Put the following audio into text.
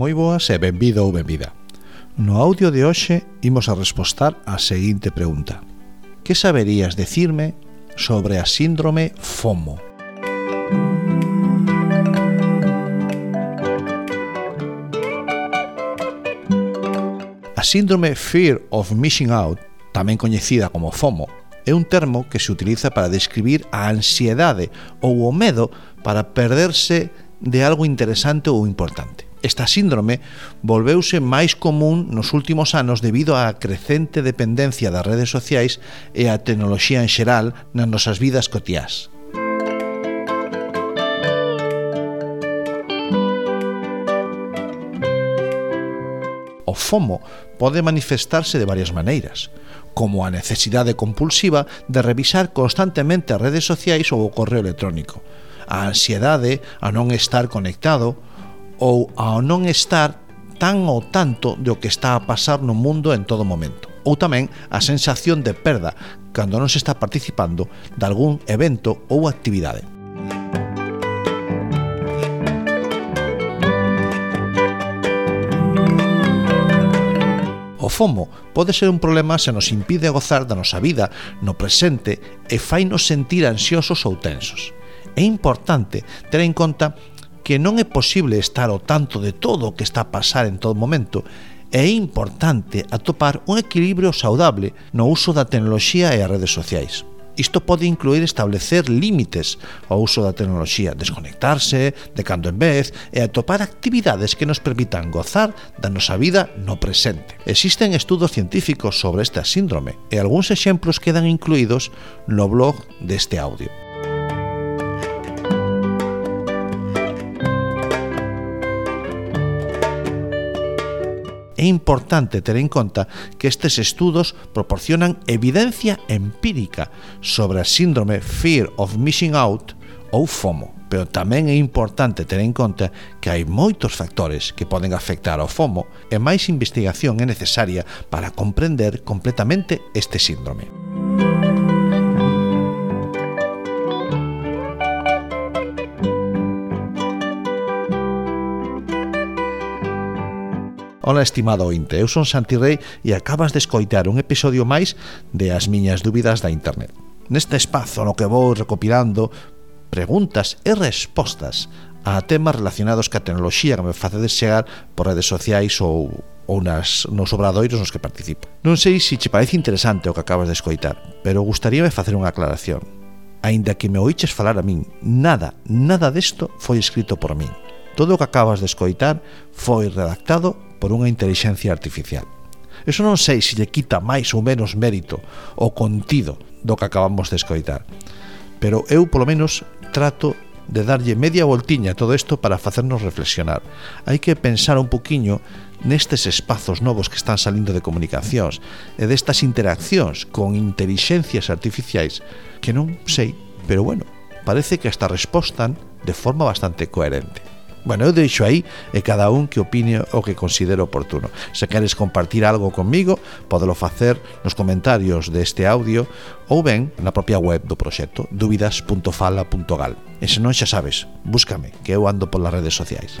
moi boas e benvido ou benvida. No audio de hoxe imos a respostar a seguinte pregunta. Que saberías decirme sobre a síndrome FOMO? A síndrome Fear of Missing Out, tamén coñecida como FOMO, é un termo que se utiliza para describir a ansiedade ou o medo para perderse de algo interesante ou importante. Esta síndrome volveuse máis común nos últimos anos debido á crecente dependencia das redes sociais e á tecnoloxía en xeral nas nosas vidas cotiás. O FOMO pode manifestarse de varias maneiras, como a necesidade compulsiva de revisar constantemente as redes sociais ou o correo electrónico, a ansiedade a non estar conectado, ou ao non estar tan ou tanto do que está a pasar no mundo en todo momento ou tamén a sensación de perda cando non se está participando de algún evento ou actividade. O FOMO pode ser un problema se nos impide gozar da nosa vida no presente e fainos sentir ansiosos ou tensos. É importante ter en conta que non é posible estar ao tanto de todo o que está a pasar en todo momento, é importante atopar un equilibrio saudable no uso da tecnoloxía e as redes sociais. Isto pode incluir establecer límites ao uso da tecnoloxía, desconectarse de cando en vez e atopar actividades que nos permitan gozar da nosa vida no presente. Existen estudos científicos sobre esta síndrome e algúns exemplos quedan incluídos no blog deste audio. é importante ter en conta que estes estudos proporcionan evidencia empírica sobre a síndrome Fear of Missing Out ou FOMO pero tamén é importante ter en conta que hai moitos factores que poden afectar ao FOMO e máis investigación é necesaria para comprender completamente este síndrome. Ola estimado ointe, eu son Santi Rei e acabas de escoitar un episodio máis de As miñas dúbidas da internet. Neste espazo no que vou recopilando preguntas e respostas a temas relacionados ca tecnoloxía que me facedes chegar por redes sociais ou ou nas, nos obradoiros nos que participo. Non sei se che parece interesante o que acabas de escoitar, pero gustaríame facer unha aclaración. Aínda que me oiches falar a min, nada, nada desto foi escrito por min. Todo o que acabas de escoitar foi redactado por unha intelixencia artificial. Eso non sei se lle quita máis ou menos mérito o contido do que acabamos de escoitar. Pero eu, polo menos, trato de darlle media voltiña a todo isto para facernos reflexionar. Hai que pensar un poquiño nestes espazos novos que están salindo de comunicacións e destas interaccións con intelixencias artificiais que non sei, pero bueno, parece que hasta respostan de forma bastante coherente. Bueno, eu deixo aí e cada un que opine o que considero oportuno. Se queres compartir algo comigo, podelo facer nos comentarios deste audio ou ben na propia web do proxecto dúbidas.fala.gal. E se non xa sabes, búscame, que eu ando polas redes sociais.